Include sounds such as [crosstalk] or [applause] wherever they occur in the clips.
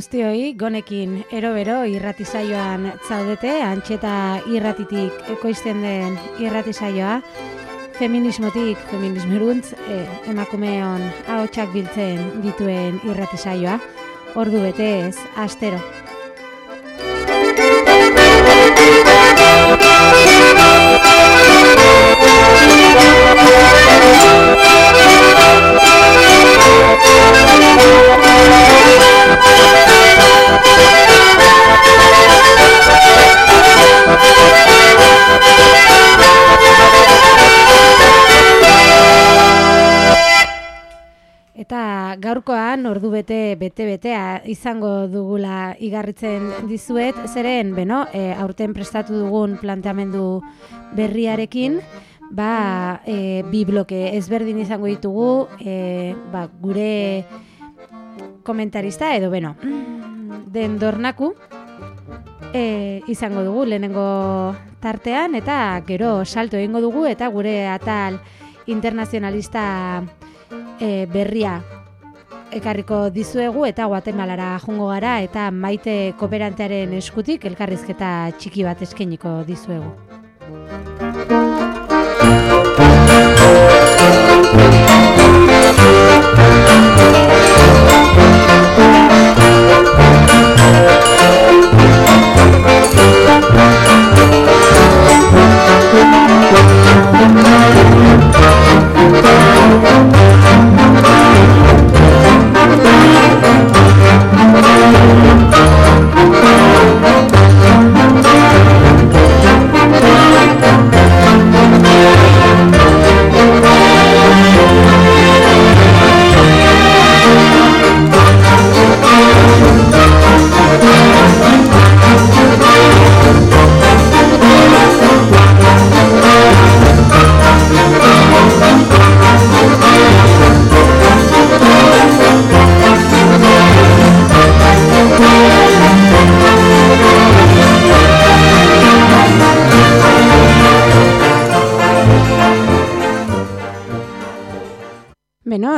Guztioi, gonekin erobero irratizaioan zaudete, antxeta irratitik ekoizten den irratizaioa, feminismotik, feminismeruntz, e, emakumeon ahotsak biltzen dituen irratizaioa, ordu betez, astero. Eta gaurkoan ordu bete bete betea izango dugula igarritzen dizuet, zeren beno, e, aurten prestatu dugun planteamendu berriarekin, ba, e, bi bloke ezberdin izango ditugu, e, ba, gure komentarista edo beno, [clears throat] den dornaku e, izango dugu lehenengo tartean eta gero salto egingo dugu eta gure atal internazionalista e, berria ekarriko dizuegu eta Guatemalara jungo gara eta maite kooperantearen eskutik elkarrizketa txiki bat eskeniko dizuegu. Beno,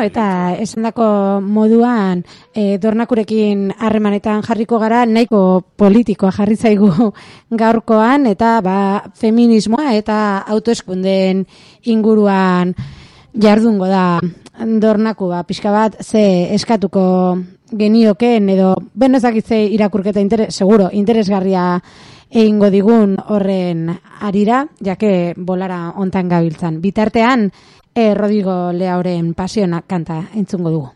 eta esandako moduan e, dornakurekin harremanetan jarriko gara, nahiko politikoa jarri zaigu [laughs] gaurkoan, eta ba, feminismoa eta autoeskunden inguruan jardungo da dornaku, ba, pixka bat, ze eskatuko genioken, edo, beno ezakitze irakurketa, interes, seguro, interesgarria egingo digun horren arira, jake bolara ontan gabiltzan. Bitartean, e, Rodrigo Leauren pasiona kanta entzungo dugu.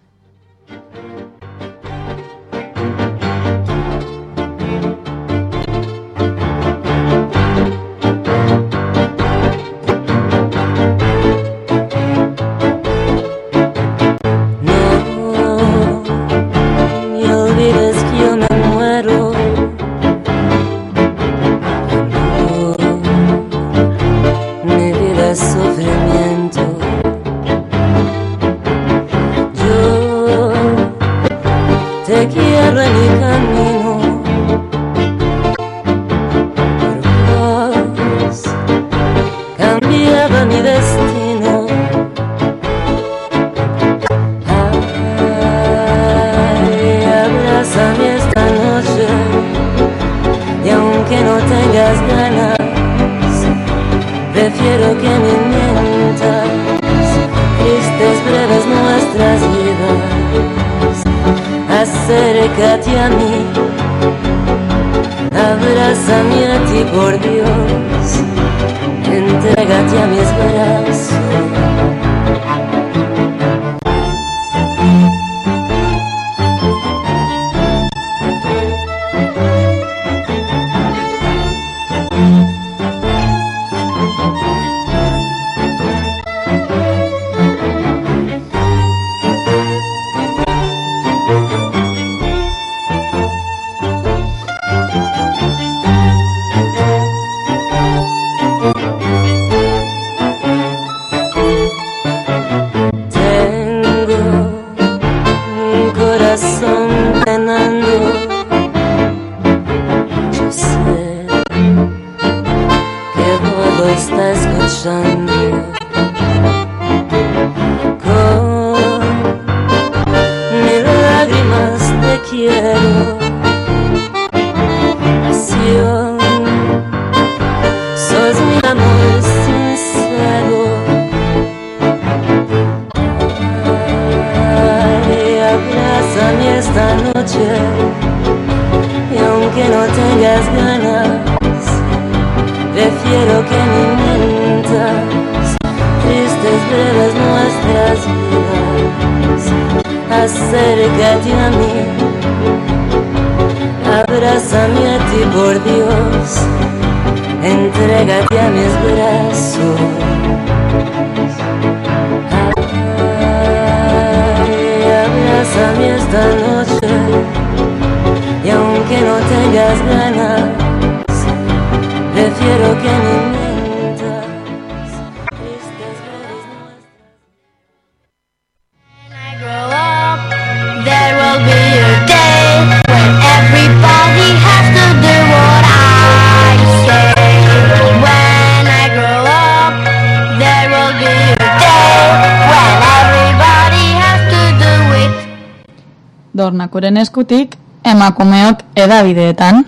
Dornakuren eskutik, emakumeok edabideetan.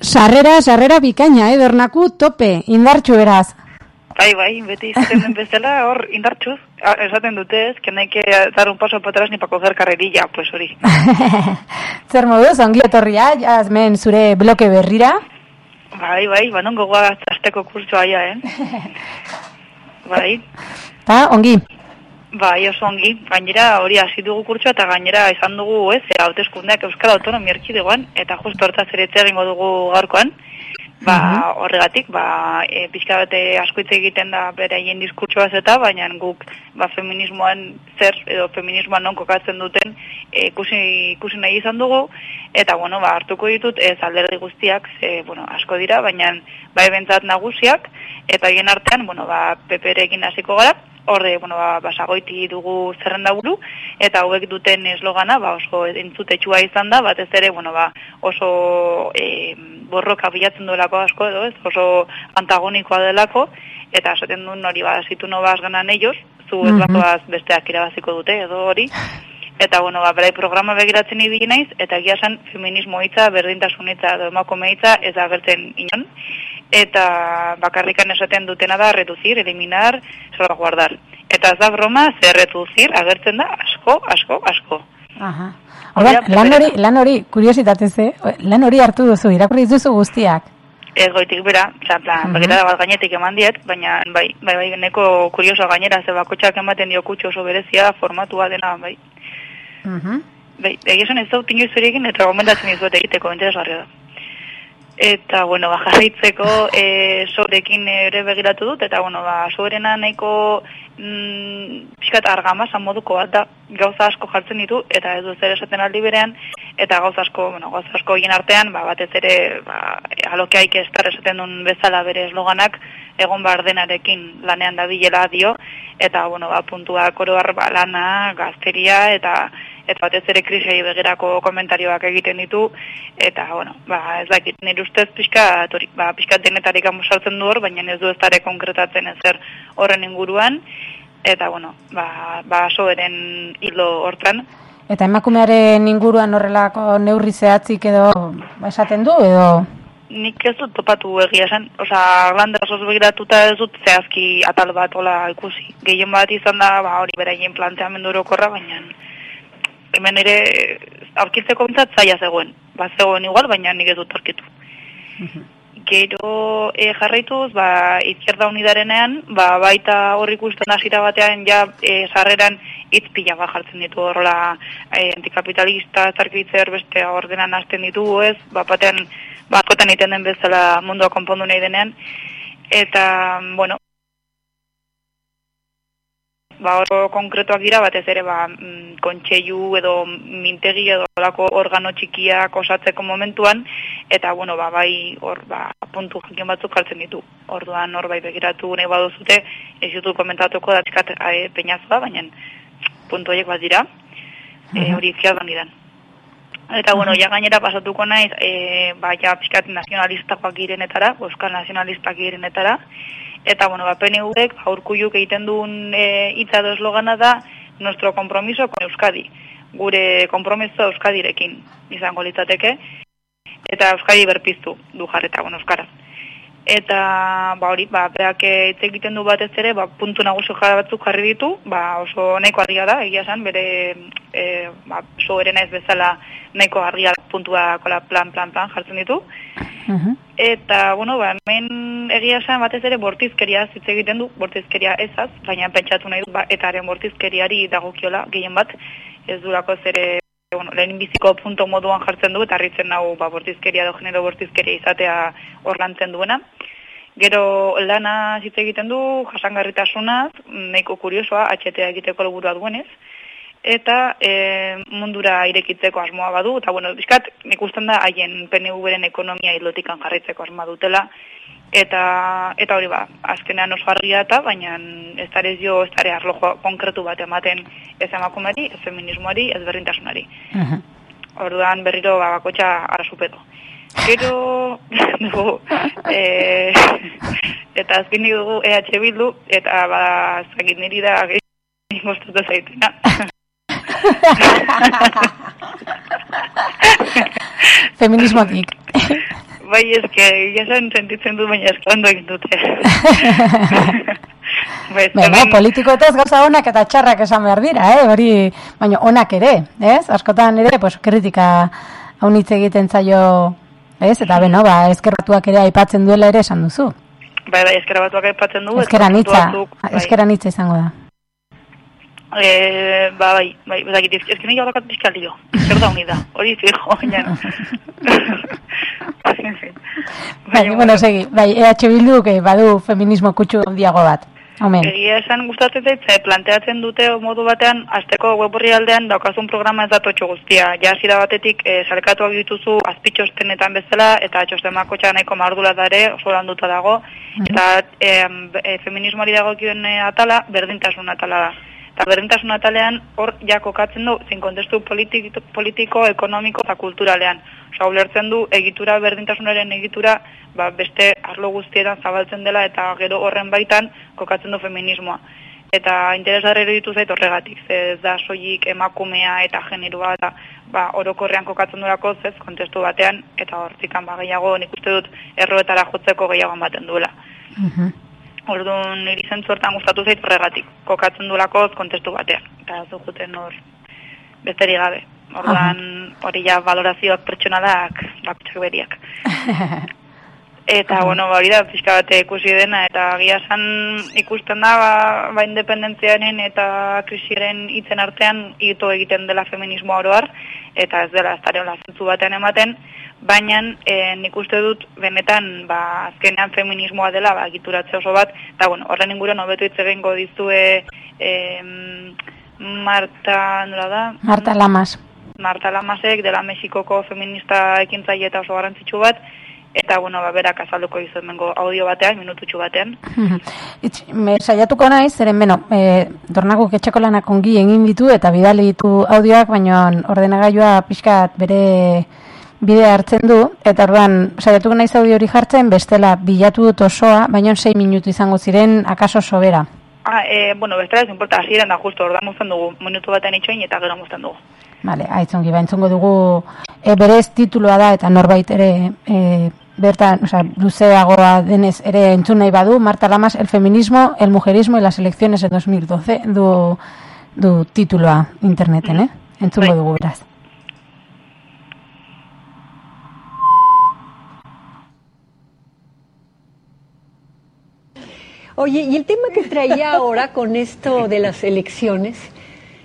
Sarrera, sarrera bikaina, eh, dornaku tope, indartxu beraz. Bai, bai, beti izaten den bezala, hor indartxuz, Ah, esaten dute ez, que nahi que dar un paso para atrás ni para coger carrerilla, pues hori. [laughs] Zer moduz, ongi etorria, jazmen zure bloke berrira. Bai, bai, banon gogoa azteko kurtsoa ja, eh? [laughs] Bai, Ta, ongi. bai, oso ongi. Gainera hori hasi dugu kurtsoa eta gainera izan dugu, ez, e, hauteskundeak Euskal Autonomia Erkidegoan eta justo hortaz ere egingo dugu gaurkoan. Ba, horregatik, ba, e, pixka bate asko hitz egiten da beraien diskurtsoaz eta, baina guk ba, feminismoan zer edo feminismoan non kokatzen duten e, ikusi, ikusi nahi izan dugu, eta bueno, ba, hartuko ditut ez alderdi guztiak, ze, bueno, asko dira, baina bai bentzat nagusiak, eta hien artean, bueno, ba, peperekin hasiko gara, Horde, bueno, ba, basagoiti dugu zerrenda buru, eta hauek duten eslogana, ba, oso entzutetsua izan da, batez ere, bueno, ba, oso e, borroka bilatzen duelako asko edo, ez, oso antagonikoa delako, eta esaten duen hori, ba, zitu no bas ganan ellos, zu ez Mhm. batoaz besteak irabaziko dute, edo hori, [laughs] eta, bueno, ba, berai programa begiratzen ibili naiz, eta egia esan feminismo hitza, berdintasun hitza, edo emakume hitza, ez agertzen inon, eta bakarrikan esaten dutena da reducir, eliminar, salvaguardar. Eta ez da broma, zer reducir agertzen da asko, asko, asko. Aha. Hori Orduan, da lan hori, lan hori, kuriositatez, eh? Lan hori hartu duzu, irakurri duzu guztiak. Ez goitik bera, oza, plan, Mhm. begirada bat gainetik eman diet, baina bai, bai, bai, neko kurioso gainera, ze bakotxak ematen dio kutxo oso berezia, formatua dena, bai. Mhm. Bai, esan ez dut inoiz egin eta gomendatzen dizuet egiteko, interesgarria da. Eta, bueno, ba, jarraitzeko e, sobrekin ere begiratu dut, eta, bueno, ba, soberena nahiko mm, pixkat argamasa moduko bat da, gauza asko jartzen ditu, eta ez du zer esaten aldi berean, eta gauza asko, bueno, gauza asko egin artean, ba, batez ere, ba, alokeaik ez esaten duen bezala bere esloganak, egon behar denarekin lanean dabilela dio, eta, bueno, ba, puntuak oroar ba, lana, gazteria, eta eta batez ere krisei begirako komentarioak egiten ditu, eta, bueno, ba, ez dakit, nire ustez pixka, hori, ba, pixka denetarik sartzen du hor, baina ez du ez dare konkretatzen ezer horren inguruan, eta, bueno, ba, ba soberen hilo hortan, Eta emakumearen inguruan horrelako neurri zehatzik edo esaten du edo... nik ez dut topatu egia esan, osea, glanda osoz begiratuta ez dut zehazki atal bat ola ikusi. Gehien bat izan da, ba, hori beraien planteamendu orokorra, baina hemen ere aurkitzeko bintzat zaila zegoen. Ba, zegoen igual, baina nik ez dut aurkitu. Gero e, jarraituz, ba, izquierda unidarenean, ba, baita hor ikusten hasira batean ja e, sarreran hitz pila bat jartzen ditu horrela e, antikapitalista, zarkitzer beste ordenan hasten ditugu ez, ba, batean bakotan egiten den bezala mundua konpondu nahi denean, eta, bueno, ba, oro konkretuak dira, batez ere, ba, mm, kontseilu edo mintegi edo olako organo txikiak osatzeko momentuan, eta, bueno, ba, bai, hor, ba, puntu jakin batzuk hartzen ditu. Orduan, hor, bai, begiratu nahi baduzute, ez dut komentatuko da pixkat e, peñazoa, baina puntu horiek bat dira, e, hori izkiadan diran. Eta, bueno, ja gainera pasatuko naiz, e, ba, ja pixkat nazionalistakoak girenetara, euskal nazionalistak girenetara, eta, bueno, ba, PNV-ek, ba, urkulluk egiten duen e, eslogana da, nuestro compromiso con Euskadi, gure kompromiso Euskadirekin izango litzateke, eta Euskadi berpiztu du jarreta, bueno, Euskaraz. eta ba hori, ba berak eh, hitz egiten du batez ere, ba puntu nagusi batzuk jarri ditu, ba oso nahiko argia da, egia esan, bere e, ba oso erena ez bezala nahiko argia puntua kola plan plan plan jartzen ditu. Mhm. Eta, bueno, ba, hemen egia esan batez ere bortizkeria hitz egiten du, bortizkeria ezaz, baina pentsatu nahi du, ba, eta haren bortizkeriari dagokiola gehien bat, ez durako zere, bueno, lehen biziko punto moduan jartzen du, eta harritzen nau, ba, bortizkeria edo genero bortizkeria izatea hor lantzen duena. Gero lana hitz egiten du, jasangarritasunaz, nahiko kuriosoa, HTA egiteko helburua duenez, eta e, mundura irekitzeko asmoa badu, eta bueno, bizkat, nik usten da haien PNV-ren ekonomia hilotikan jarraitzeko asmoa dutela, eta eta hori ba, azkenean oso argia eta, baina ez dara jo, ez dara arlo konkretu bat ematen ez emakumeri, ez feminismoari, ez berdintasunari. Mhm. Orduan berriro ba, bakotxa arasupeto. Gero [laughs] dugu, e, eta azkenik dugu EH Bildu, eta ba, zagin niri da [laughs] gehi gustatu zaitena. [laughs] Feminismotik. Bai, eske, esan sentitzen du, baina eske ondo egin dute. [laughs] bai, ez Bueno, hemen- politikoetaz gauza onak eta txarrak esan behar dira, eh? hori, baina onak ere, ez? Askotan ere, pues, kritika haunitz egiten zaio, ez? Eta beno, ba, ezkerratuak ere aipatzen duela ere esan duzu. bai, bai, eskera batuak aipatzen eta Ezkeran batu hitza, batzuk, bai. ezkeran hitza izango da. Eh, ba, bai, bai, bezakit, ez que nire horrekat pizkalio. Zer da unida, hori fijo, baina. [laughs] En fin. Bai, bueno, segi, bai, EH Bilduk eh, badu feminismo kutsu handiago bat. Omen. Egia esan gustatzen zait, ze planteatzen dute modu batean, azteko web aldean daukazun programa ez datotxo guztia. Ja hasiera batetik e, salkatuak dituzu azpitxostenetan bezala, eta txostemako nahiko mardula da ere, oso landuta dago, eta em, e, feminismoari dagokioen e, atala, berdintasun atala da. Eta berdintasun atalean hor ja kokatzen du, zein kontestu politik, politiko, ekonomiko eta kulturalean. Osa, ulertzen du egitura, berdintasunaren egitura, ba, beste arlo guztietan zabaltzen dela eta gero horren baitan kokatzen du feminismoa. Eta interesgarri ditu zait horregatik, ez da soilik emakumea eta generoa eta ba, orokorrean kokatzen durako ez kontestu batean eta hortikan ba, gehiago nik uste dut erroetara jotzeko gehiago ematen duela. Mhm. Orduan niri zentzu hortan gustatu zait horregatik, kokatzen duelako kontestu batean. Eta ez du juten hor besterik gabe. Orduan hori ja valorazioak pertsonalak bakutsak beriak. [laughs] Eta, bueno, ba, hori da, pixka bate ikusi dena, eta agia esan ikusten da, ba, ba independentziaren eta krisiaren hitzen artean ito egiten dela feminismo oroar, eta ez dela, ez dara hola zentzu batean ematen, baina e, nik uste dut benetan, ba, azkenean feminismoa dela, ba, egituratze oso bat, eta, bueno, horren inguruan hobetu hitz egingo dizue, em, Marta, nola da? Marta Lamas. Marta Lamasek dela Mexikoko feminista ekintzaile eta oso garrantzitsu bat, eta bueno, ba, berak azalduko hemengo audio batean, minututxu batean. [laughs] Me saiatuko naiz, zeren beno, e, dornako ketxeko lanak ongi egin ditu eta bidali ditu audioak, baina ordenagailua pixkat bere bidea hartzen du, eta orduan saiatuko naiz audio hori jartzen, bestela bilatu dut osoa, baina 6 minutu izango ziren akaso sobera. Ah, e, bueno, bestela ez importa, hasieran da justo, ordan muzten dugu, minutu batean itxoin eta gero muzten dugu. Vale, aitzongi, ba, entzungo dugu e, berez tituloa da eta norbait ere e, bertan, osea, luzeagoa denez ere entzun nahi badu, Marta Lamas, el feminismo, el mujerismo y las elecciones de 2012, du, du tituloa interneten, eh? Entzungo dugu beraz. Oye, y el tema que traía ahora con esto de las elecciones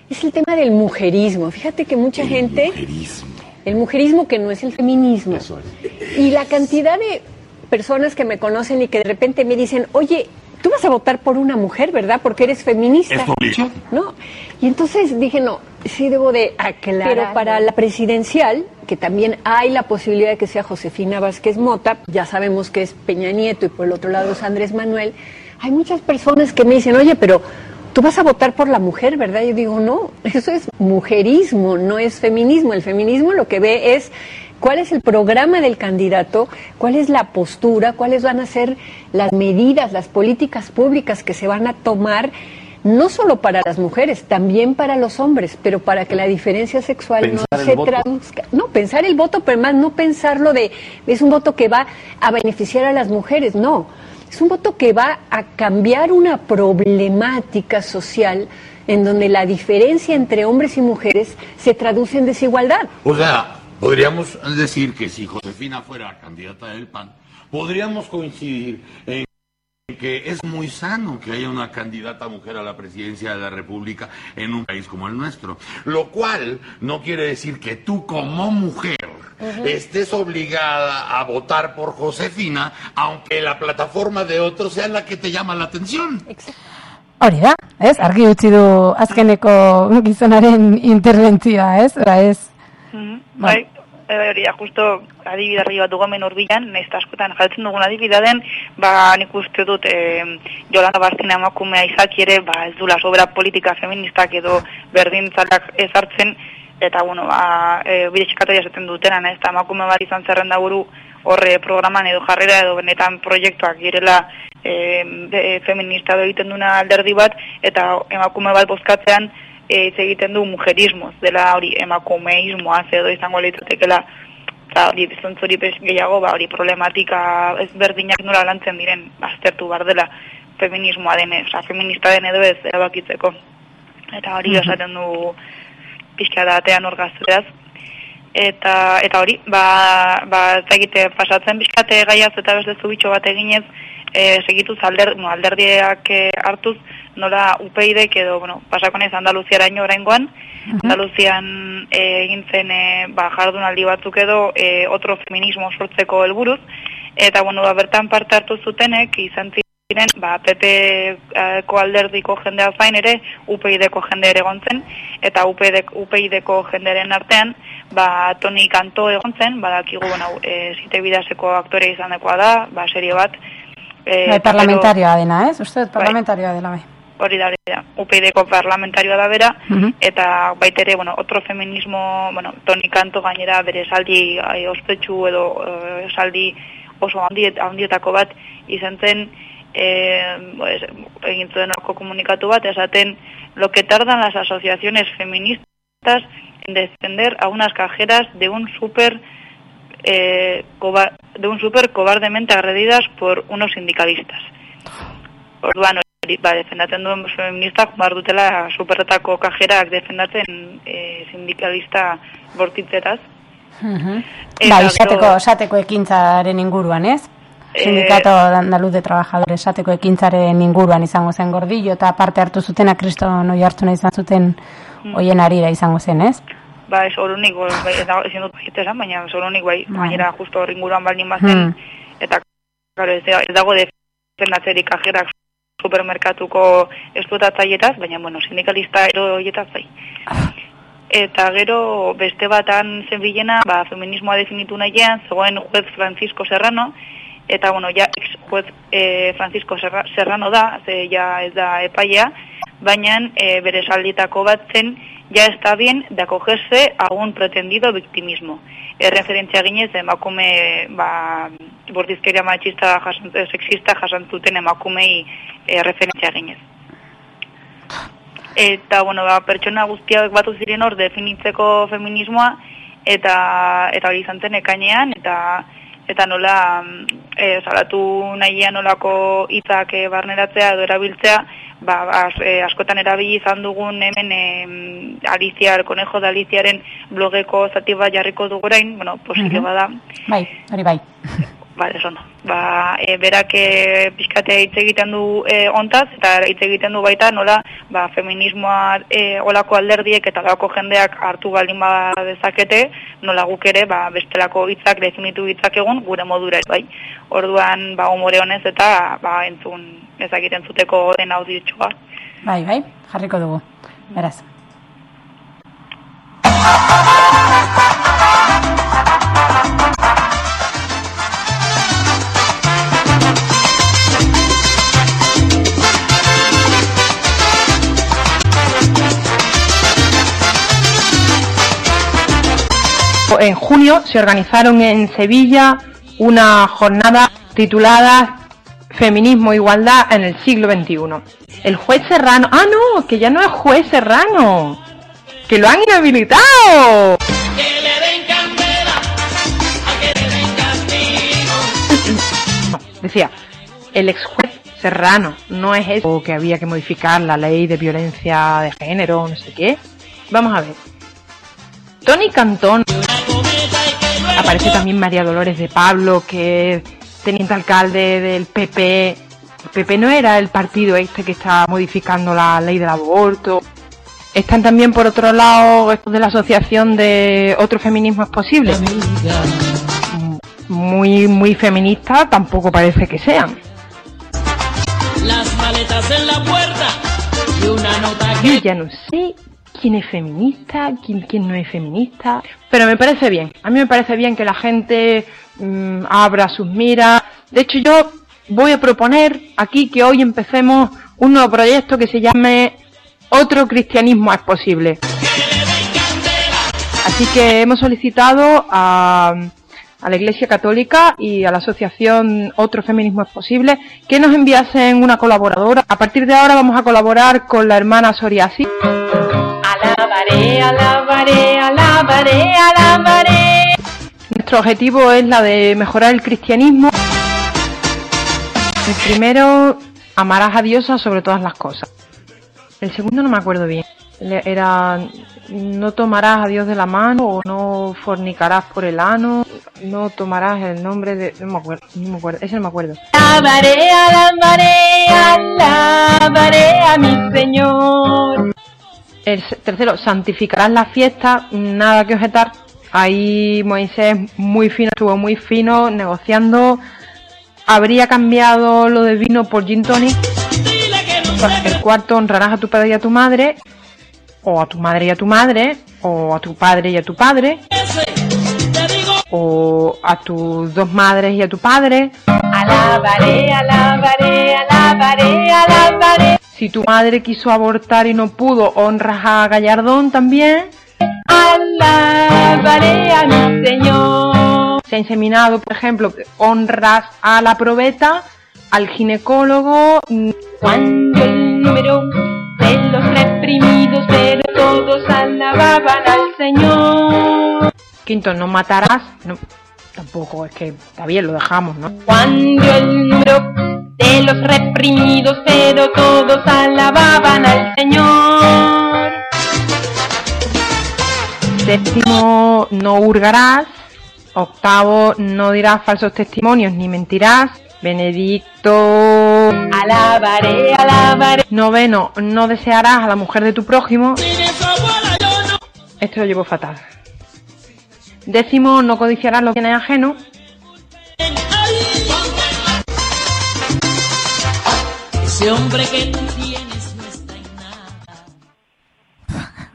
es el tema del mujerismo. Fíjate que mucha gente... El mujerismo que no es el feminismo. Y la cantidad de personas que me conocen y que de repente me dicen, oye, tú vas a votar por una mujer, ¿verdad? Porque eres feminista. Es tu obligación. ¿no? Y entonces dije, no, sí debo de aclarar. Pero para la presidencial, que también hay la posibilidad de que sea Josefina Vázquez Mota, ya sabemos que es Peña Nieto y por el otro lado es Andrés Manuel, hay muchas personas que me dicen, oye, pero tú vas a votar por la mujer, ¿verdad? Yo digo, no, eso es mujerismo, no es feminismo. El feminismo lo que ve es cuál es el programa del candidato, cuál es la postura, cuáles van a ser las medidas, las políticas públicas que se van a tomar no solo para las mujeres, también para los hombres, pero para que la diferencia sexual Pensar no se voto. traduzca. No, pensar el voto, pero más no pensarlo de es un voto que va a beneficiar a las mujeres, no. Es un voto que va a cambiar una problemática social en donde la diferencia entre hombres y mujeres se traduce en desigualdad. O sea, podríamos decir que si Josefina fuera candidata del PAN, podríamos coincidir en que es muy sano que haya una candidata mujer a la presidencia de la República en un país como el nuestro. Lo cual no quiere decir que tú como mujer estés obligada a votar por Josefina, aunque la plataforma de otros sea la que te llama la atención. Hori da, ez? Argi utzi du azkeneko gizonaren interbentzioa, ez? Ora, ez? Bai, e, hori da, justo adibidarri bat dugu hemen urbilan, nahiz eta askotan jartzen dugun adibidaden, ba nik uste dut e, Jolanda Bastina emakumea izaki ere, ba ez dula sobera politika feministak edo berdintzalak ezartzen, eta bueno, ba, e, bide txikatoia esaten dutena, nahiz eta emakume bat izan zerrenda buru horre programan edo jarrera edo benetan proiektuak girela e, de- feminista egiten duna alderdi bat, eta emakume bat bozkatzean e, egiten du mujerismoz, dela hori emakumeismoaz edo izango litzatekela eta hori bizontzori gehiago, ba, hori problematika ezberdinak nola lantzen diren aztertu bar dela feminismoa den, oza, feminista den edo ez erabakitzeko. Eta hori esaten du pixka da atean orgazturaz. Eta, eta hori, ba, ba, ez egite pasatzen pixkate gaiaz eta beste zubitxo bat eginez, e, segituz alder, no, alderdiak e, hartuz, nola upeidek edo, bueno, pasako naiz Andaluziaraino oraingoan, Andaluzian e, egin zen e, ba, jardunaldi batzuk edo e, otro feminismo sortzeko helburuz, eta bueno, ba, bertan parte hartu zutenek izan ziren, ba, PP-ko alderdiko jendea zain ere, UPyD-ko jende ere egon zen, eta UPyD- UPyD-ko jenderen artean, ba, Toni Kanto egon zen, badakigu, bueno, e, zite bidazeko aktore izan dekoa da, ba, serie bat. E, Bai, parlamentarioa dena, ez? Uste dut parlamentarioa dela, bai. Hori da, hori da, UPyD-ko parlamentarioa da bera, Mhm. eta baitere, bueno, otro feminismo, bueno, Toni Kanto gainera bere esaldi eh, ospetsu edo esaldi oso handiet, handietako bat izan zen, eh, pues, egin zuen orko komunikatu bat, esaten, lo que tardan las asociaciones feministas en defender a unas cajeras de un super eh, de un super cobardemente agredidas por unos sindicalistas. Orduan, ba, defendatzen duen feministak, bar dutela superretako kajerak defendatzen e, sindikalista bortitzetaz. Eta Bai, gero- esateko, esateko ekintzaren inguruan, ez? Eh, Sindikato andaluz de trabajadores esateko ekintzaren inguruan izango zen gordillo eta parte hartu zutena kriston oi hartzuna izan zuten Mm. hoien arira izango zen, ez? Ba, ez horunik, bai, ez ezin dut baiet esan, baina ez horunik, bai, Bai. gainera justo hor inguruan baldin bazen, Hmm. eta, claro, ez, da- ez dago defendatzerik kajerak supermerkatuko esplotatzaietaz, baina, bueno, sindikalista ero horietaz bai. Eta gero beste batan zen bilena, ba, feminismoa definitu nahian, zegoen juez Francisco Serrano, eta bueno, ja ex juez eh, Francisco Serra- Serrano da, ze ja ez da epaia, baina eh, bere salditako bat zen, ya está bien de acogerse a un pretendido victimismo. E referentzia ginez, emakume ba, bordizkeria machista, jasan, eh, sexista jasantzuten emakumei eh, referentzia ginez. Eta, bueno, ba, pertsona guztiak batu ziren hor definitzeko feminismoa, eta eta hori izan zen ekainean, eta eta nola mm, e, salatu nahian nolako hitzak e, barneratzea edo erabiltzea, ba, as, e, askotan erabili izan dugun hemen e, Alicia, el conejo de Aliciaren blogeko zati bat jarriko dugu orain, bueno, posible Mhm. bada, Bai, hori bai. [laughs] Oso ondo. Ba, e, berak e, pixkate hitz egiten du e, ontaz, eta hitz egiten du baita nola ba, feminismoa e, olako alderdiek eta olako jendeak hartu baldin ba dezakete, nola guk ere ba, bestelako hitzak definitu hitzak egun gure modura bai. Orduan, ba, umore honez eta ba, entzun ezakiten zuteko den audiotxoa. Bai, bai, jarriko dugu. Beraz. En junio se organizaron en Sevilla una jornada titulada Feminismo e Igualdad en el siglo XXI. El juez Serrano... Ah, no, que ya no es juez Serrano. Que lo han inhabilitado. No, decía, el ex juez Serrano, no es eso que había que modificar la ley de violencia de género, no sé qué. Vamos a ver. Tony Cantón. Aparece también María Dolores de Pablo, que es teniente alcalde del PP. El PP no era el partido este que está modificando la ley del aborto. Están también, por otro lado, estos de la asociación de Otro Feminismo es Posible. Muy, muy feministas tampoco parece que sean. Las maletas en la puerta y una nota Yo ya no sé quién es feminista, quién, quién no es feminista, pero me parece bien. A mí me parece bien que la gente mm, abra sus miras. De hecho, yo voy a proponer aquí que hoy empecemos un nuevo proyecto que se llame Otro Cristianismo es Posible. Así que hemos solicitado a, a la Iglesia Católica y a la asociación Otro Feminismo es Posible que nos enviasen una colaboradora. A partir de ahora vamos a colaborar con la hermana Soriasi. Alabaré, alabaré, alabaré, alabaré. Nuestro objetivo es la de mejorar el cristianismo. El primero, amarás a Dios sobre todas las cosas. El segundo no me acuerdo bien. Era, no tomarás a Dios de la mano o no fornicarás por el ano, no tomarás el nombre de... No me acuerdo, no me acuerdo, ese no me acuerdo. Alabaré, alabaré, alabaré a mi Señor. El tercero, santificarás la fiesta, nada que objetar. Ahí Moisés muy fino, estuvo muy fino negociando. Habría cambiado lo de vino por gin tonic. El cuarto, honrarás a tu padre y a tu madre. O a tu madre y a tu madre. O a tu padre y a tu padre. O a tus dos madres y a tu padre. Alabaré, alabaré, alabaré, alabaré. Si tu madre quiso abortar y no pudo, honras a Gallardón también. Alabaré a mi Señor. Se ha inseminado, por ejemplo, honras a la probeta, al ginecólogo. Cuando el número de los reprimidos, pero todos alababan al Señor. Quinto, no matarás. No, tampoco, es que está bien, lo dejamos, ¿no? Cuando el número de los reprimidos, pero todos alababan al Señor. Séptimo, no hurgarás. Octavo, no dirás falsos testimonios ni mentirás. Benedicto. Alabaré, alabaré. Noveno, no desearás a la mujer de tu prójimo. Esto lo llevo fatal. Décimo, no codiciarás los bienes ajenos. Ese hombre que tú tienes no está en nada.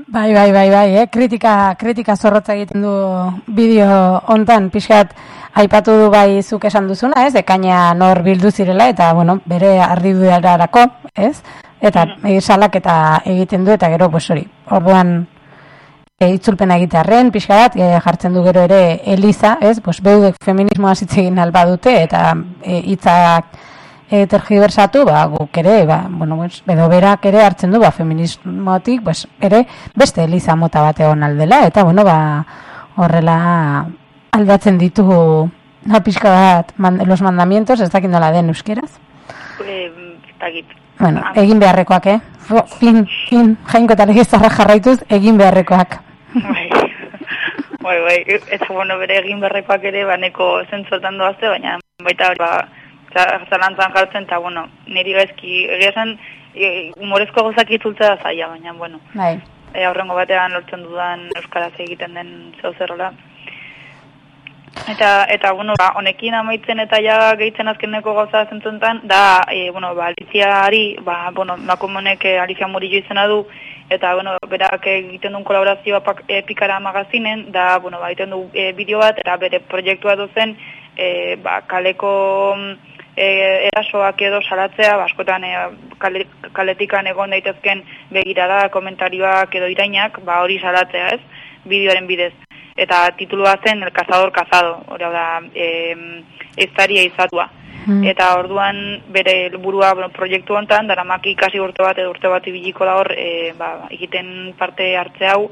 Bai, bai, bai, bai, eh? kritika, kritika zorrotza egiten du bideo hontan, pixkat aipatu du bai zuk esan duzuna, ez? Ekaina nor bildu zirela eta, bueno, bere ardiduararako, ez? Eta mm salaketa egiten du eta gero, pues hori, orduan e, itzulpena egitearren, pixka bat, e, jartzen du gero ere Eliza, ez? Pues beudek feminismoa hitz egin alba dute eta e, hitzak e, tergiversatu, ba, guk ere, ba, bueno, pues, edo berak ere hartzen du, ba, feminismotik, pues, ere, beste Eliza mota bat egon aldela, eta, bueno, ba, horrela aldatzen ditugu, na, pixka bat, man, los mandamientos, ez dakit nola den euskeraz. Eh. Bueno, egin beharrekoak, eh? Fin, fin, jainko eta legizarra jarraituz, egin beharrekoak. Bai. bai, bai, eta bueno, bere egin berrekoak ere, baneko zentzotan doazte, baina baita hori, ba, za- zalantzan jartzen, eta bueno, niri gaizki, egia esan, e, humorezko gozak itzultzea da zaila, baina, bueno, Bai. e, aurrengo batean lortzen dudan euskaraz egiten den zeu zerrola. Eta, eta bueno, ba, honekin amaitzen eta ja gehitzen azkeneko gauza zentzuntan, da, e, bueno, ba, Aliziari, ba, bueno, makumonek e, Alizia Murillo izena du, eta, bueno, berak egiten duen kolaborazioa pak, e, pikara magazinen, da, bueno, ba, egiten du e, bideo bat, eta bere proiektua duzen, e, ba, kaleko e, erasoak edo salatzea, ba, askotan e, kale, kaletikan egon daitezken begirada, komentarioak edo irainak, ba, hori salatzea, ez, bideoaren bidez eta titulua zen El cazador cazado, hori da, eh, eztaria izatua. Mm. eta orduan bere burua bueno, proiektu hontan daramak ikasi urte bat edo urte bat ibiliko da hor e, ba, egiten parte hartze hau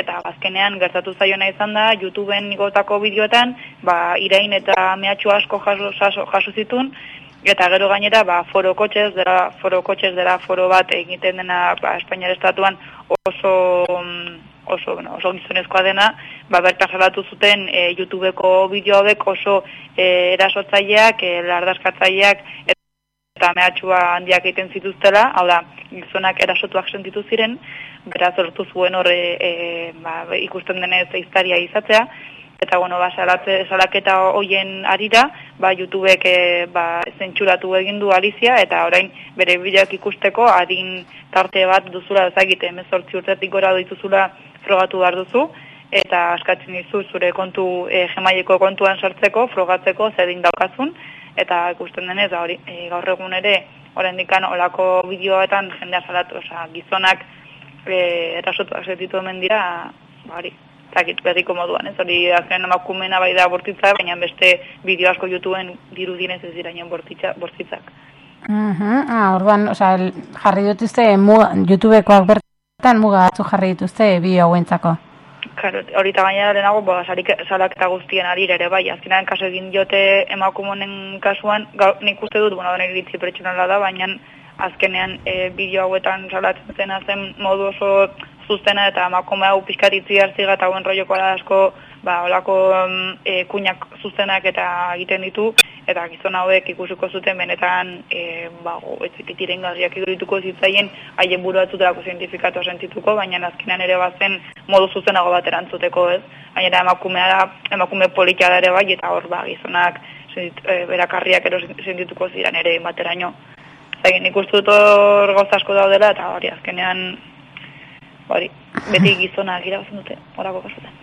eta azkenean gertatu zaiona izan da YouTubeen igotako bideoetan ba, irain eta mehatxu asko jaso, jaso, jaso zitun eta gero gainera ba, foro kotxez dela foro kotxez dela foro bat egiten dena ba, Espainiar estatuan oso mm, oso, bueno, oso gizonezkoa dena, ba, bertan salatu zuten e, YouTubeko bideo hauek oso e, erasotzaileak, e, lardazkatzaileak eta mehatxua handiak egiten zituztela, hau da, gizonak erasotuak sentitu ziren, beraz lortu zuen horre e, ba, ikusten denez iztaria izatea, eta bueno, ba, salatze, salaketa hoien arira, ba, YouTubek e, ba, zentsuratu egin du Alizia, eta orain bere bideak ikusteko adin tarte bat duzula ezagite, emezortzi urtetik gora dituzula frogatu behar duzu, eta askatzen dizu zure kontu e, gemaileko kontuan sartzeko, frogatzeko zedin daukazun, eta ikusten denez, ba, hori, e, gaur egun ere, oraindikan olako bideoetan jendea salatu, osea, gizonak e, erasotuak setitu hemen dira, ba, hori, zakit berriko moduan, ez hori azken emakumena bai da bortitza, baina beste bideo asko YouTubeen dirudinez ez dira nion bortitza, bortitzak. Mhm, ah, orduan, el- jarri dituzte muga, YouTubekoak bertan muga batzuk jarri dituzte bi hauentzako. Claro, horita gainera lehenago, ba, sarik, salaketa guztien arira ere, bai, azkenean kaso egin diote emakumonen kasuan, gau, nik uste dut, bueno, denen iritzi pertsonala da, baina azkenean e, bideo hauetan salatzen zena zen modu oso zuztena eta emakume hau pixkaritzi hartziga eta hauen roioko asko, ba, olako mm, e, kuinak zuztenak eta egiten ditu, eta gizon hauek ikusiko zuten benetan e, ba, dakit irengarriak irudituko zitzaien haien buru batzuterako zientifikatu sentituko, baina azkenean ere bazen modu zuzenago bat erantzuteko, ez? Gainera emakumea da, emakume politia da ere bai, eta hor ba, gizonak sentit, e, berakarriak ero sentituko ziren ere bateraino. Zagin, dut hor gauza asko daudela, eta hori azkenean, hori, beti gizonak irabazten dute, horako kasutan.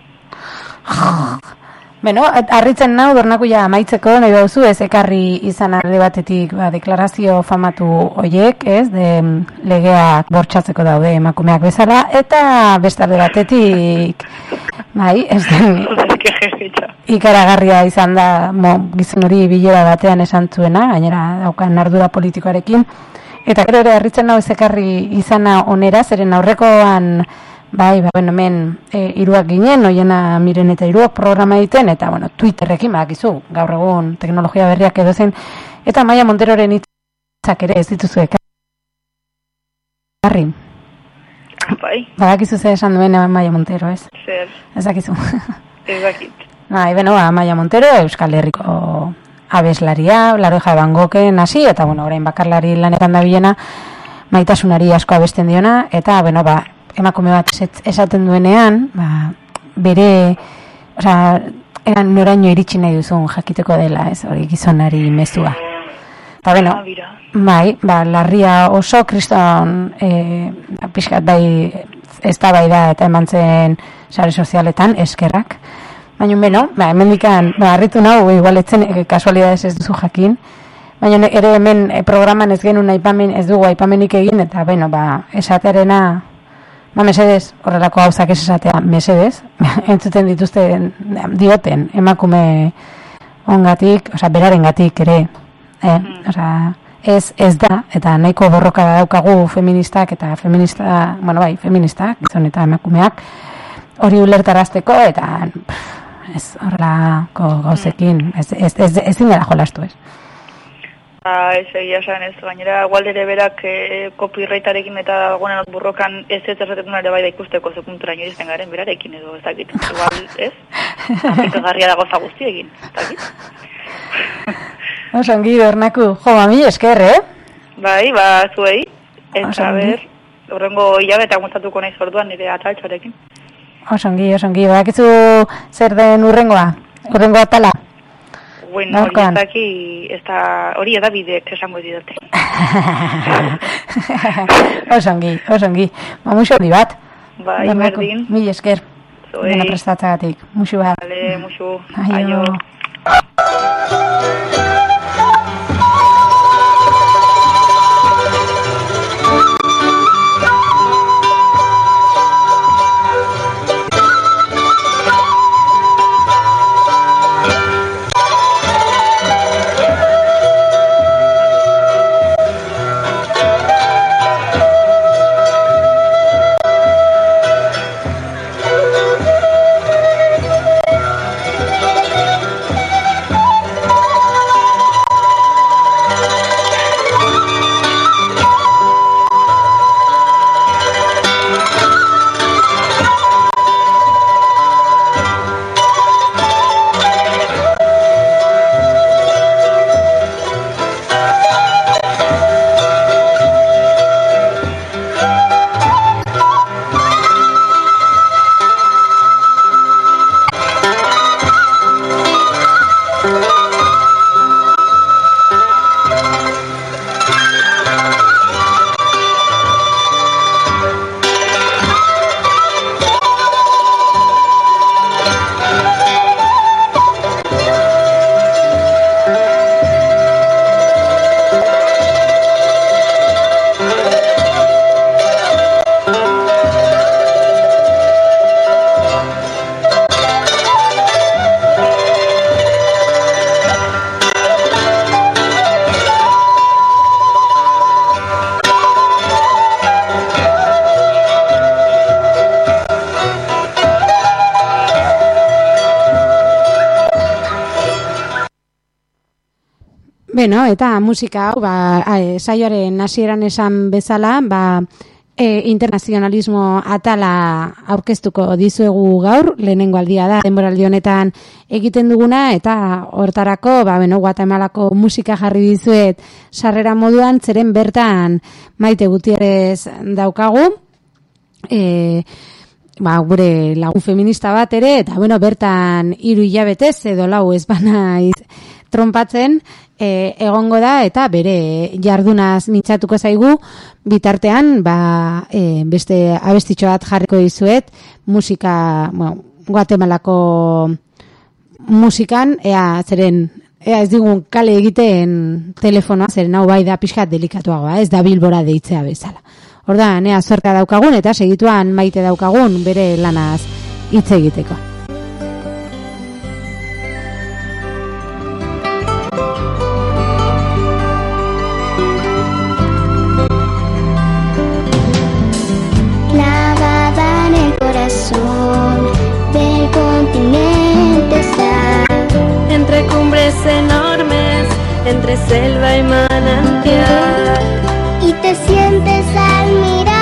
[laughs] Beno, harritzen nau dornaku ja amaitzeko, nahi bauzu ez ekarri izan alde batetik ba, deklarazio famatu hoiek, ez, de mm, legeak bortxatzeko daude emakumeak bezala, eta beste alde batetik, bai, ez den [laughs] ikaragarria izan da mo, gizon hori bilera batean esan zuena, gainera daukan ardura politikoarekin, eta gero ere harritzen nau ez ekarri izana onera, zeren aurrekoan Bai, ba, bueno, hemen e, iruak ginen, oiena miren eta iruak programa egiten, eta, bueno, Twitterrekin badakizu, gaur egun teknologia berriak edo zen, eta Maia Monteroren hitzak ere ez dituzu ekarri. Bai, Badakizu zer esan duen Maia Montero, ez? zer, Ez dakizu. ez dakit. Bai, beno, ba, Maia Montero, Euskal Herriko abeslaria, Laroja Bangoken hasi, eta, bueno, orain bakarlari lanetan da bilena, maitasunari asko abesten diona, eta, bueno, ba, emakume bat esaten duenean, ba, bere, osea, eran noraino iritsi nahi duzun jakiteko dela, ez, hori gizonari mezua. Eta, bueno, Ah, bai, ba, larria oso kriston e, pixkat bai ez da bai da eta eman zen sare sozialetan eskerrak. Baina, beno, ba, hemen dikan, ba, harritu nahu, igual etzen e, kasualidades ez duzu jakin. Baina ere hemen e, programan ez genuen aipamen, ez dugu aipamenik egin, eta, bueno, ba, esatearena, ba, mesedez, horrelako gauzak ez esatea, mesedez, [laughs] entzuten dituzten, dioten, emakume ongatik, osea, beraren gatik ere, eh, osea, ez, ez da, eta nahiko borroka daukagu feministak, eta feminista, bueno, bai, feministak, gizon eta emakumeak, hori ulertarazteko, eta pff, ez horrelako gauzekin, ez, ez, ez, ez zinera jolastu, ez. Ba, ez egia esan ez, gainera gualdere berak e, copyrightarekin eta dagoenen burrokan ez ez esatetun ere bai da ikusteko ze puntura iristen garen berarekin edo, ez dakit, [laughs] igual, ez? Apikagarria dago za guztiekin, ez dakit? [laughs] Oso ongi, Bernaku, jo, mami, esker, eh? Bai, ba, zuei, eta ber, horrengo hilabete aguantatuko naiz orduan nire ataltxorekin. Oso ongi, oso ongi, badakizu zer den urrengoa, urrengoa tala. Bueno, hori ez daki, ez da, hori edabidek esango didate. [laughs] oso ongi, oso ongi. Ba, muxo hori bat. Bai, berdin. Mil esker. Zuei. Dena prestatzagatik. Muxu bat. Vale, musu, Aio. aio. Beno, eta musika hau, ba, a, saioaren hasieran esan bezala, ba, e, internazionalismo atala aurkeztuko dizuegu gaur, lehenengo aldia da, denboraldi honetan egiten duguna, eta hortarako, ba, beno, Guatemalako musika jarri dizuet sarrera moduan, zeren bertan maite gutierrez daukagu, e, ba, gure lagun feminista bat ere, eta bueno, bertan hiru hilabetez edo lau ez banaiz trompatzen e, egongo da eta bere jardunaz mintzatuko zaigu bitartean ba, e, beste abestitxo bat jarriko dizuet musika bueno, Guatemalako musikan ea zeren ea ez digun kale egiten telefonoa zeren hau bai da pixkat delikatuagoa ez da bilbora deitzea bezala Horda, nea zorka daukagun eta segituan maite daukagun bere lanaz hitz egiteko. Enormes, entre selva y manantial. Y te sientes admirado al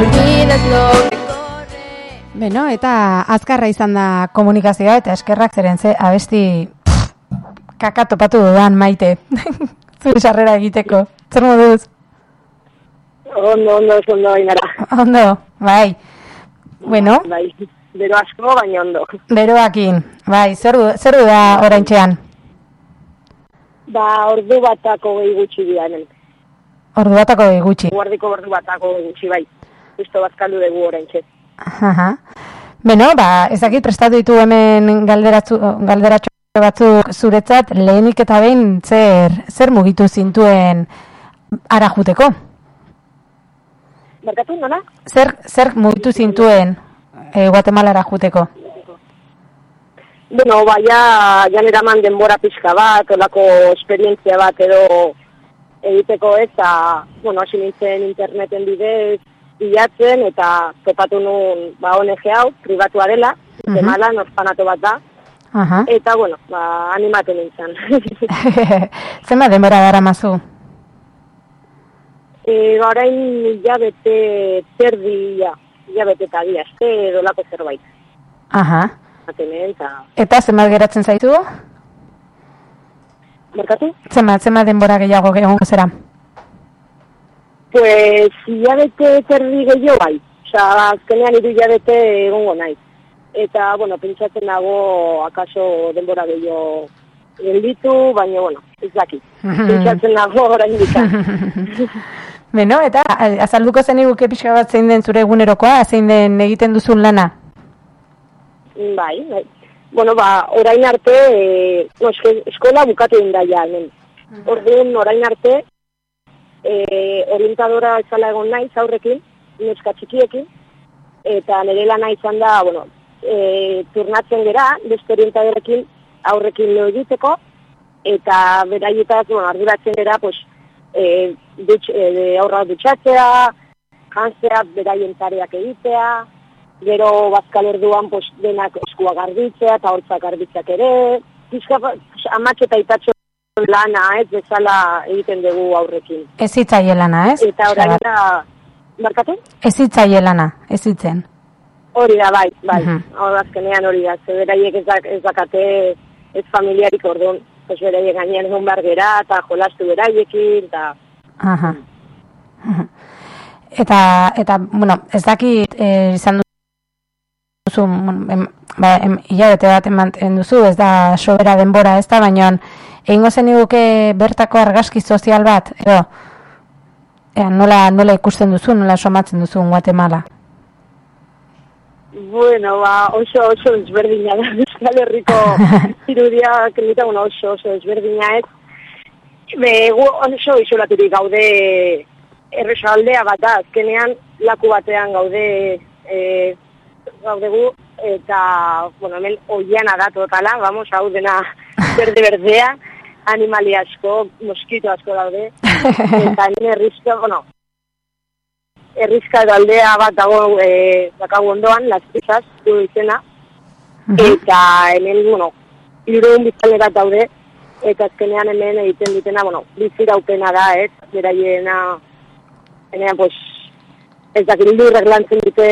olvides lo que Beno, eta azkarra izan da komunikazioa eta eskerrak zeren ze abesti kaka topatu dudan maite. [laughs] Zure sarrera egiteko. Zer moduz? Ondo, ondo, ondo bainara. Ondo, bai. Bueno, Bai, bero asko, baina ondo. beroakin. Bai, zer du, zer du da oraintxean? Ba, ordu batako gehi gutxi dira hemen. Ordu batako gutxi. Guardiko ordu batako gehi gutxi, bai. Justo bazkaldu dugu orain txez. Aha. Beno, ba, ez dakit prestatu ditu hemen galderatzu, galderatxo batzuk zuretzat, lehenik eta behin zer, zer mugitu zintuen ara juteko? Barkatu, nola? Zer, zer mugitu zintuen e, Guatemalara juteko? Bueno, ba, ja, ja neraman denbora pixka bat, olako esperientzia bat edo egiteko ez, eta, bueno, hasi nintzen interneten bidez, bilatzen, eta topatu nun, ba, ONG hau, pribatua dela, Mhm. Guatemalan, orfanato bat da, Aha. eta, bueno, ba, animatu nintzen. [laughs] [laughs] Zema denbora dara mazu? E, ba, orain hilabete terdi, ja, hilabete eta bi aste edo lako zerbait. Aha. Atenen, eta... Eta zenbat geratzen zaitu? Merkatu? Zenbat, zenbat denbora gehiago egongo zera? Pues hilabete terdi gehiago bai. Osa, azkenean hiru hilabete egongo naiz. Eta, bueno, pentsatzen dago akaso denbora gehiago gelditu, baina, bueno, ez dakit. [laughs] Pentsatzen dago orain [laughs] Beno, eta a- azalduko zen iguke pixka bat zein den zure egunerokoa, zein den egiten duzun lana? Bai, bai. Bueno, ba, orain arte, e, no, eskola bukatu egin da ja, hemen. Orduan, orain arte, e, orientadora ezala egon naiz aurrekin, neska txikiekin, eta nire lana izan da, bueno, e, turnatzen gera, beste orientadorekin aurrekin lo egiteko, eta beraietaz, bueno, arduratzen gera, pues, e, dutx, e, aurra dutxatzea, jantzea, beraien tareak egitea, gero bazkal orduan pues, denak eskua garbitzea eta hortzak garbitzak ere, pixka, amatxe eta itatxo lana ez bezala egiten dugu aurrekin. Ez hitzaile lana, ez? Eta orain da, barkatu? Ez hitzaile lana, ez hitzen. Hori da, bai, bai. Mhm. Hor azkenean hori da, ze beraiek ez, dak- ez dakate ez familiarik orduan, pues beraiek gainean egon behar gera, eta jolastu beraiekin, eta... Aha. Eta, eta, bueno, ez dakit eh, izan duzu, em, ba, em, hilabete bat ematen duzu, ez da sobera denbora, ez da, baina egingo zen iguke bertako argazki sozial bat, edo, ea, nola, nola ikusten duzu, nola somatzen duzu Guatemala? Bueno, ba, oso oso desberdina da [laughs] Euskal Herriko [laughs] irudiak nita bueno, oso oso desberdina ez. Be, gu oso isolaturik gaude erresaldea bat da, azkenean laku batean gaude e, gaude gu, eta, bueno, hemen oiana da totala, vamos, hau dena [laughs] berde-berdea, animali asko, moskito asko daude, eta hemen errizko, bueno, errizka edo aldea bat dago e, dakagu ondoan, las pisas, du izena, eta hemen, bueno, irudun biztanle bat daude, eta azkenean hemen egiten dutena, bueno, biziraupena da, ez, beraiena, hemen, pues, ez dakit lurrak lantzen dute,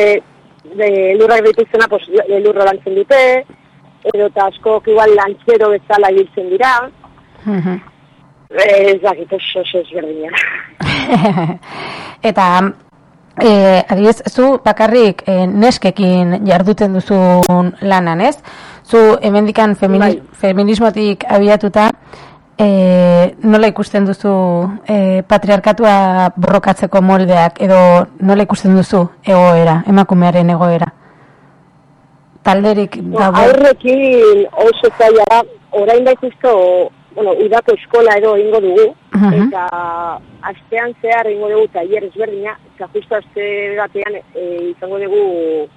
de, lurrak dituzena, pues, lurra lantzen dute, edo eta askok igual lantzero bezala ibiltzen dira, Eh, ez dakit oso oso ezberdina. [laughs] Eta, e, adibidez, zu bakarrik e, neskekin jarduten duzun lanan, ez? Zu hemendikan femini, feminismotik abiatuta, e, nola ikusten duzu e, patriarkatua borrokatzeko moldeak, edo nola ikusten duzu egoera, emakumearen egoera? Talderik No, dago. aurrekin oso zaila da, orain da justo, bueno, udako eskola edo ingo dugu, Mhm. eta astean zehar ingo dugu tailer ezberdina, eta justo aste batean e, izango dugu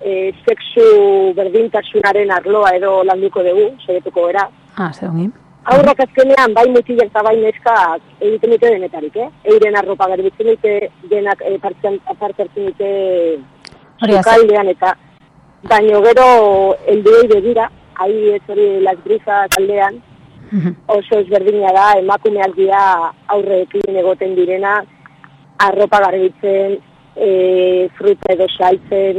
e, sexu berdintasunaren arloa edo landuko dugu, saiatuko gara. Ah, zeugin. Aurrak azkenean, bai mutilak eta bai neskak egiten dute denetarik, eh? Eiren arropa garbitzen dute, denak e, hartzen dute sukaldean eta baino gero helduei begira, ahi ez hori las brisas aldean, oso ezberdina da, emakumeak dira aurreekin egoten direna, arropa garbitzen, e, fruta edo saltzen,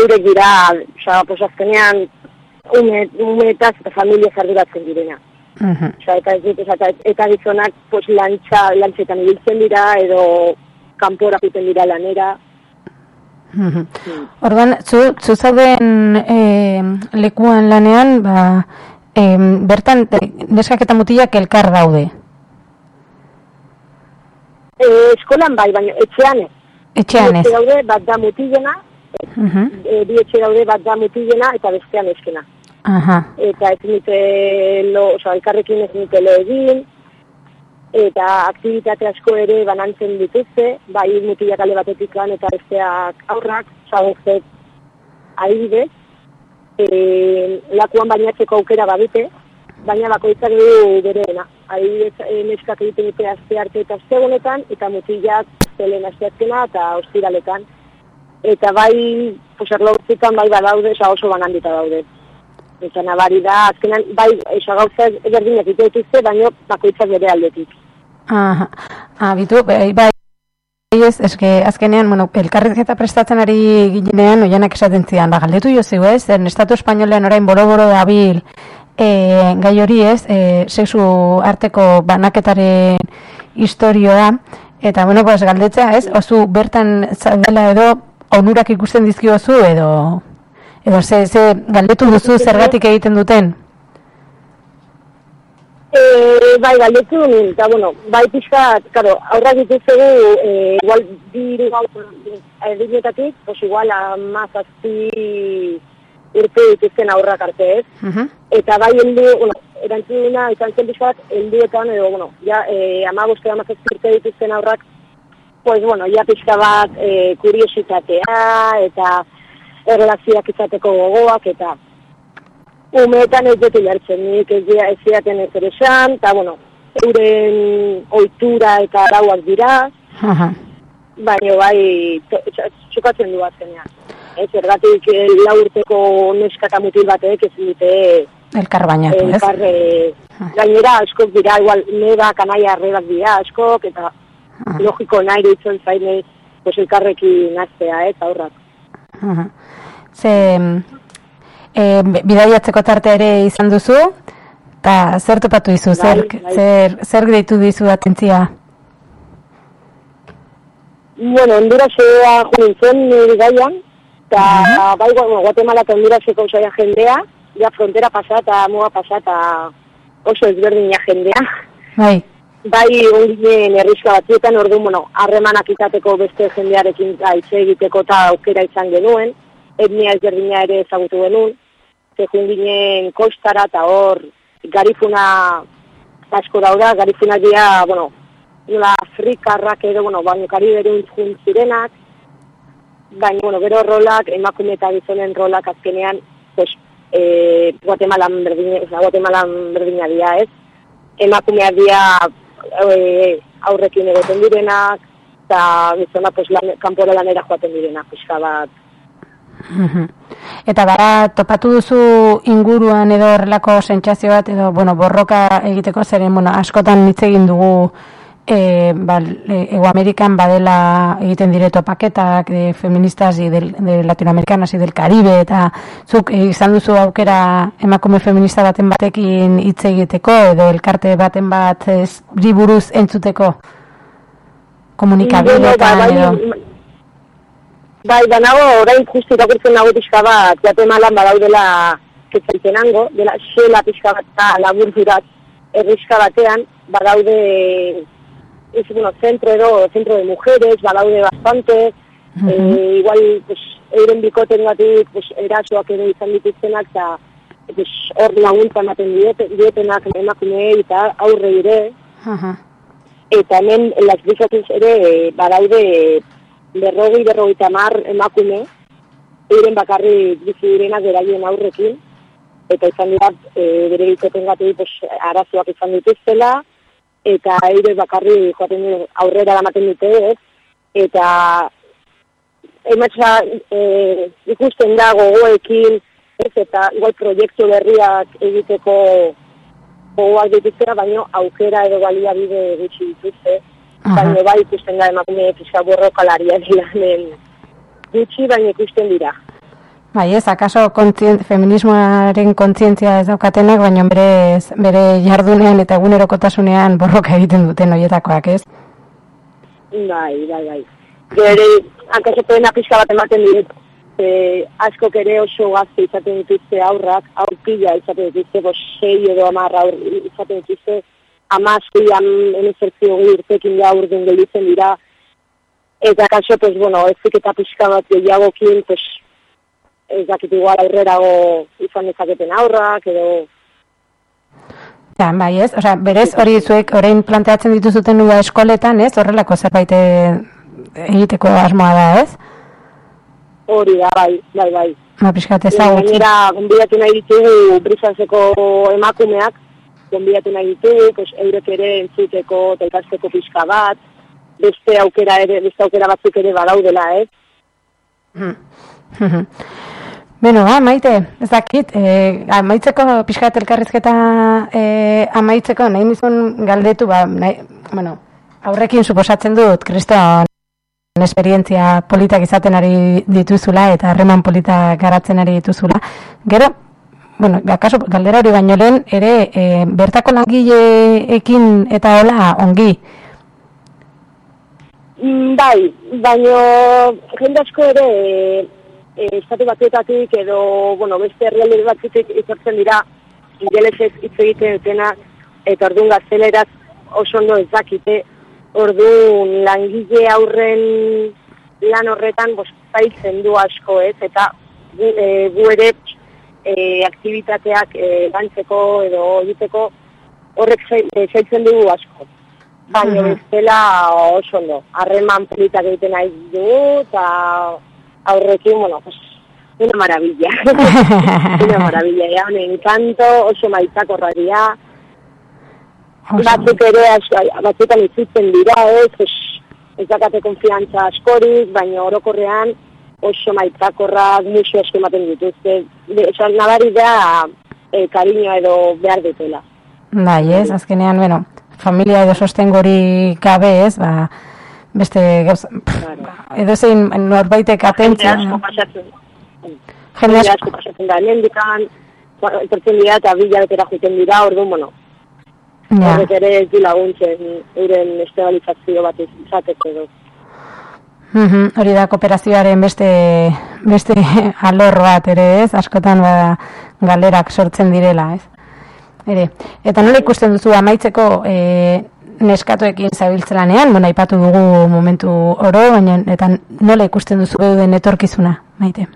eurek dira, oza, pues azkenean, ume, umeetaz eta familia arduratzen direna. Osa, eta ez dut, eta, eta gizonak pues, lantxa, lantxetan ibiltzen dira, edo kanpora juten dira lanera. Mhm. Orduan, zu, zu zauden e, lekuan lanean, ba, e, bertan e, neskak eta mutilak elkar daude. E, eskolan bai, baina etxean ez. Etxean ez. etxe daude, bat da mutilena, Mhm. e, bi etxe daude, bat da mutilena, eta bestean eskena. Aha. Eta ez dute lo, oza, elkarrekin ez dute lo egin, eta aktivitate asko ere banantzen dituzte, bai mutilak ale batetik lan eta besteak aurrak, zagotzet adibidez, e, lakuan bainatzeko aukera badute, baina bakoitzak du bereena. Adibidez, e, neskak egiten dute aste arte eta honetan, eta mutilak zelen aste azkena eta ostiraletan. Eta bai, pues, arlo guztietan bai badaude, oso banandita daude. Eta nabari da, azkenan, bai, esa gauza ezberdinak egiten dituzte, baina bakoitzak bere aldetik. Aha. Ah, bitu, bai, bai, ez, eske, azkenean, bueno, elkarrizketa prestatzen ari ginean, oianak esaten zidan, ba, galdetu jo zeu, ez, zen, Estatu Espainolean orain boro-boro dabil e, gai hori ez, e, sexu arteko banaketaren historioa, eta, bueno, pues, galdetzea, ez, ozu bertan zaudela edo, onurak ikusten dizkiozu, edo, edo, ze, ze, galdetu duzu zergatik egiten duten? E, bai, galdetu eta, bueno, bai pixka, karo, aurrak dituzegu, e, igual, biru gau, erdinetatik, pues igual, amazazpi urte dituzten aurrak arte ez. Eta bai, heldu, bueno, erantzuna izan zen pixka bat, helduetan, edo, bueno, ja, e, amaboste amazazpi urte dituzten aurrak, pues, bueno, ja pixka bat, e, kuriositatea, eta erlazioak izateko gogoak, eta umeetan ez dute jartzen, nik ez dira ez ziaten ez ere esan, eta, bueno, euren ohitura eta arauak dira, Aha. baina bai, to- tx- txokatzen du azkenean. Ez, ergatik eh, lau urteko neska eta mutil batek ez dute Elkar bainatu, ez? elkar, eh, gainera askok dira, igual, neba, kanaia arrebak dira askok, eta logiko nahi dutzen zainez, pues elkarrekin aztea, ez, aurrak. Aha. Ze, e, bidaiatzeko tarte ere izan duzu, eta zer topatu dizu, zer, Bai, bai. zer, zer deitu dizu atentzia? Bueno, Hondurasea jo nintzen nire gaian, eta bai, bueno, Guatemala eta Honduraseko zaila jendea, ja frontera pasa eta muga pasa eta oso ezberdina jendea. Bai. Bai, onginen herrizka batzuetan, orduan, bueno, harremanak izateko beste jendearekin gaitze egiteko eta aukera izan genuen. etnia ezberdina ere ezagutu genuen, ze joan ginen kostara eta hor garifuna asko dauda, garifunak dira, bueno, nola afrikarrak edo, bueno, baino kariberun jun zirenak, baina, bueno, gero rolak, emakume eta gizonen rolak azkenean, pues, e, Guatemalan berdina, Guatemalan berdina dira, ez? Emakumeak dira e, aurrekin egoten direnak, eta gizona, pues, lan, kanpora lanera joaten direnak, pixka bat. [laughs] Eta bara, topatu duzu inguruan edo horrelako sentsazio bat, edo, bueno, borroka egiteko zeren, bueno, askotan hitz egin dugu e, ba, Ego Amerikan badela egiten direto paketak de feministas y del, de latinoamericanas y del Caribe, eta zuk e, izan duzu aukera emakume feminista baten batekin hitz egiteko, edo elkarte baten bat ez buruz entzuteko? Komunikabiletan, Bueno, ba, edo... bai, bai, banago, orain justu irakurtzen nago pixka bat, Guatemalan badaudela ketzaitenango, dela xela pixka bat eta laburdurat erriska batean, badaude, ez, bueno, centro edo, centro de mujeres, badaude bastante, eh, igual, pues, euren bikoten gatik, pues, erasoak edo izan dituztenak, eta pues, hor laguntza ematen diete, dietenak emakumeei eta aurre ere, eta hemen las brisas ere eh, badaude berrogei berrogeita hamar emakume. Euren bakarri bizi direnak beraien aurrekin. Eta izan dira e, bere bikotengatik pues, arazoak izan dituztela eta eure bakarri joaten dira aurrera ematen dute ez eta ematza e, ikusten da gogoekin ez eta igual proiektu berriak egiteko gogoak dituztera, baino aukera edo baliabide gutxi dituzte. Baina bai ikusten da emakume pixka borrokalaria diranen gutxi, baina ikusten dira. Bai, ez, akaso kontzien, feminismoaren kontzientzia ez daukatenak, baina bere, bere jardunean eta egunerokotasunean borroka egiten duten horietakoak, ez? Bai, bai, bai. Gere, hankaso pena pixka bat ematen diret, e, askok ere oso gazte izaten dituzte aurrak, aurpila izaten dituzte, bos, sei edo amarra aur izaten dituzte, amazki, am, emezertzi hogei urtekin ja urdin gelditzen dira, eta kaso, pues, bueno, ezik eta pixka bat gehiagokin, pues, ez dakit igual aurrerago izan dezaketen aurrak, edo, Ja, bai, ez? Osea, berez hori zuek orain planteatzen dituzuten uda eskoletan, ez? Horrelako zerbait eh, egiteko asmoa da, ez? hori da, bai, bai, bai. Ba, pixkat ezagutzen. Gainera, gonbidatu nahi ditugu brisaseko emakumeak, gonbidatu nahi ditugu, pues, eurek ere entzuteko, eta ikasteko pixka bat, beste aukera ere, beste aukera batzuk ere badaudela, ez? [laughs] Beno, ba, maite, ez dakit, eh, amaitzeko pixkat elkarrizketa eh, amaitzeko, nahi nizun galdetu, ba, nahi, bueno, aurrekin suposatzen dut, kriston esperientzia politak izaten ari dituzula eta harreman politak garatzen ari dituzula. Gero, bueno, akaso galdera hori baino lehen, ere e, bertako langileekin eta hola ongi. Mm, bai, baino jende asko ere e, e, estatu batuetatik edo, bueno, beste herrialde batzutik itzortzen dira ingelesez hitz egiten dutena eta orduan gazteleraz oso ondo ez dakite orduan langile aurren lan horretan bostaitzen du asko ez eta gu, e, gu ere e, aktivitateak e, lantzeko edo egiteko horrek zai- zaitzen dugu asko. Baina Mhm. bestela oso ondo. Harreman politak egiten nahi dugu, eta aurrekin, bueno, pues, una maravilla. [laughs] una maravilla, ya, un encanto, oso maitzakorra dira. Batzuk ere, batzutan itzutzen dira, ez, pues, ez dakate konfiantza askorik, baina orokorrean oso maitzakorrak musu asko ematen dituzte. Osa, nabari da, e, kariño edo behar dutela. Bai, ez, azkenean, bueno, familia edo sostengori gabe, ez, ba, beste gauz, edo zein norbaitek atentzia. Jende asko pasatzen. Jende asko- pasatzen da hemendikan, bueno, etortzen dira eta bi hilabetera joiten dira, orduan, bueno, Ja. horrek ere ez laguntzen euren estegalizazio bat izateko edo. Mhm, Hori da kooperazioaren beste beste [laughs] alor bat ere, ez? Askotan ba galerak sortzen direla, ez? Ere. Eta nola ikusten duzu amaitzeko e, neskatoekin zabiltzelanean, bueno, aipatu dugu momentu oro, baina eta nola ikusten duzu euden etorkizuna, maite?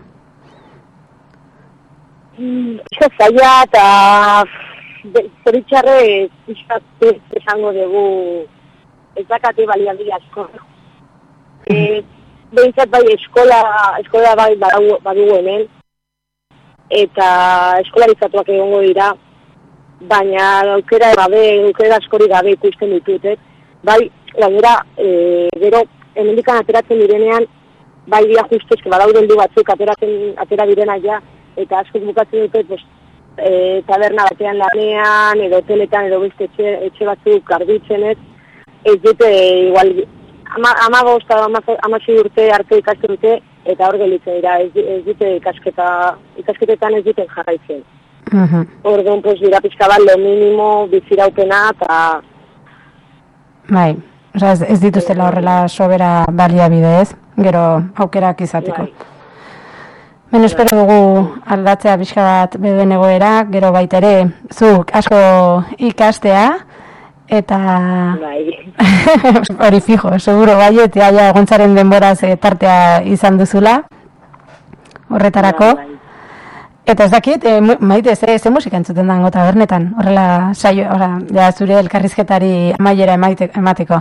pixka zaila eta zoritxarre pixka ez esango dugu ez dakate baliabide asko. E, behintzat bai eskola, eskola bai badu, badugu hemen, eta eskolarizatuak egongo dira, baina aukera gabe, aukera askori gabe ikusten ditutet. Bai, gainera, e, gero, hemendikan ateratzen direnean, bai dia justez, que badaude batzuk ateratzen, atera direnak ja, eta asko bukatzen dute, pues, e, taberna batean lanean, edo hoteletan, edo beste etxe, etxe batzuk garbitzen ez, ez dute, igual, ama, ama ama, urte arte ikasten dute, eta hor gelitzen dira, ez, ez dute ikasketa, ikasketetan ez duten jarraitzen. Mhm. Orduan, pues, dira pixka bat, lo minimo, biziraupena, eta Bai, osea ez, ez dituztela horrela sobera baliabide ez, gero aukerak izateko. Ben espero dugu aldatzea pixka bat beden egoera, gero baita ere, zuk asko ikastea, eta bai, [laughs] hori fijo, seguro baiet, jaia egontzaren denboraz eh, tartea izan duzula, horretarako. Eta ez dakit, e, maite, ze, ze musika entzuten dango tabernetan, horrela saio, ora, ja, zure elkarrizketari amaiera emaite, emateko.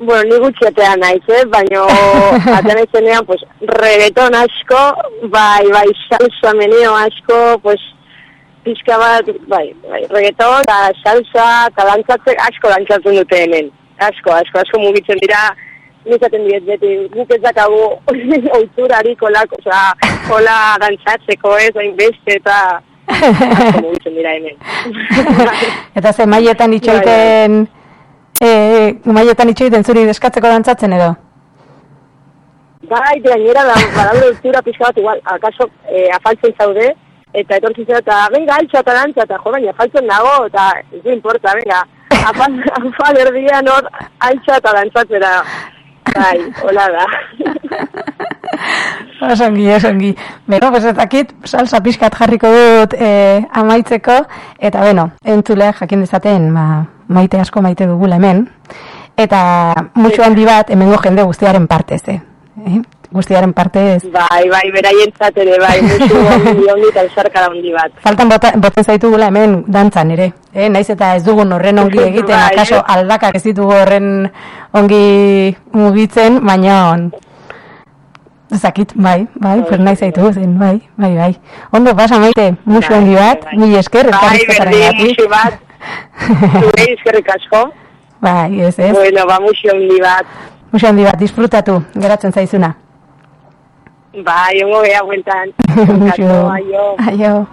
Bueno, ni gutxetea naiz, eh? baina [laughs] aten izenean, pues, reggaeton asko, bai, bai, salsa meneo asko, pues, pixka bat, bai, bai, reggaeton, eta salsa, eta dantzatze, asko dantzatzen dute hemen. Asko, asko, asko mugitzen dira, nizaten diet beti, guk ez dakagu [laughs] oiturarik olak, oza, hola dantzatzeko ez, hain beste, eta [laughs] mugitzen dira hemen. [laughs] Eta ze maietan itxoiten, e, maietan itxoiten zuri deskatzeko dantzatzen edo? Bai, gainera da, badaude ultura pixka bat, igual, akaso eh, afaltzen zaude, eta etortzen zera, eta venga, altxa eta dantza, eta jo, baina afaltzen nago, eta ez du importa, venga, [laughs] afal, afal erdian hor, altxa eta dantzatzera. Bai, hola da. [laughs] Osongi, osongi. Beno, pues salsa pixkat jarriko dut e, amaitzeko, eta beno, entzuleak jakin dezaten, ma, maite asko maite dugula hemen, eta musu handi bat hemengo jende guztiaren partez, eh? eh? Guztiaren partez. Bai, bai, beraientzat ere, bai, musu [laughs] ongi ongi eta handi bat. Faltan bota, boten zaitugula hemen dantzan ere, eh? naiz eta ez dugun horren ongi [laughs] egiten, Bai. akaso aldakak ez ditugu horren ongi mugitzen, baina Zakit, bai, bai, pues nahi zaitu zen, bai, bai, bai. Ondo, pasa maite, musu handi bat, mil esker, Bai, berdin, musu bat, [laughs] zure izkerrik asko. Bai, ez, ez. Bueno, ba, musu handi bat. Musu handi bat, disfrutatu, geratzen zaizuna. Bai, ongo geha bueltan. Musu. Aio. Aio.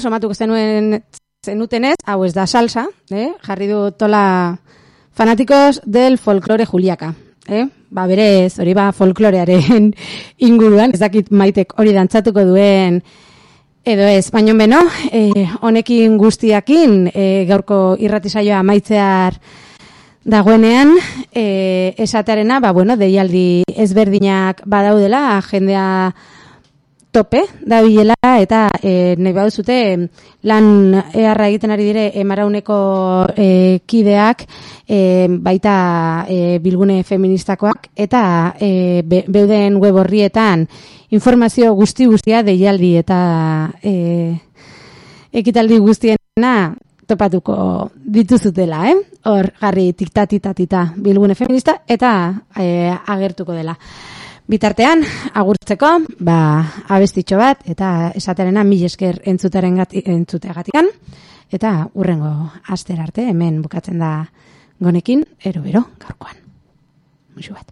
Somatuko zenuen zenutenez, hau ez da salsa, eh? jarri du tola fanáticos del folklore juliaka. Eh? Ba, berez, hori ba folklorearen [laughs] inguruan, ez dakit maitek hori dantzatuko duen edo ez, baino beno, eh, honekin guztiakin eh, gaurko irratisaioa maitzear dagoenean, eh, esatearena, ba, bueno, deialdi ezberdinak badaudela, jendea tope da bilela eta e, nahi baduzute lan eharra egiten ari dire emarauneko e, kideak e, baita e, bilgune feministakoak eta e, be, beuden web horrietan informazio guzti guztia deialdi eta e, ekitaldi guztiena topatuko dituzutela, eh? Hor, garri tiktatita bilgune feminista eta e, agertuko dela. Bitartean, agurtzeko, ba, abestitxo bat, eta esaterena mil esker entzutaren gati, entzuteagatikan, eta urrengo aster arte, hemen bukatzen da gonekin, ero bero, gaurkoan. Musu bat.